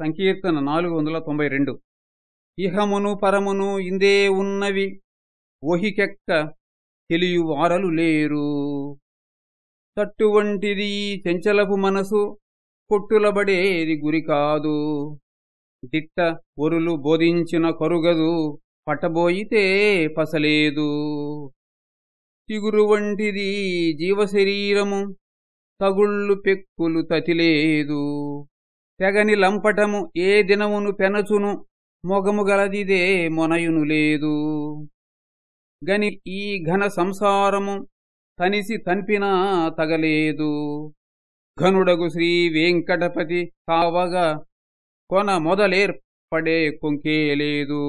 సంకీర్తన నాలుగు వందల తొంభై రెండు. ఇహమును పరమును ఇందే ఉన్నవి ఒహికెక్క తెలియవారలు లేరు. తట్టువంటిది చెంచలపు మనసు కొట్టులబడేది గురి కాదు. దిట్ట ఒరులు బోధించిన కరుగదు పట్టబోయితే పసలేదు. చిగురు వంటిది జీవశరీరము తగుళ్ళు పెక్కులు తతిలేదు. తెగని లంపటము ఏ దినమును పెనచును మొగము గలదిదే మొనయును లేదు. గని ఈ ఘన సంసారము తనిసి తన్పినా తగలేదు. ఘనుడగు శ్రీ వెంకటపతి కావగా కొన మొదలేర్పడే కొంకేలేదు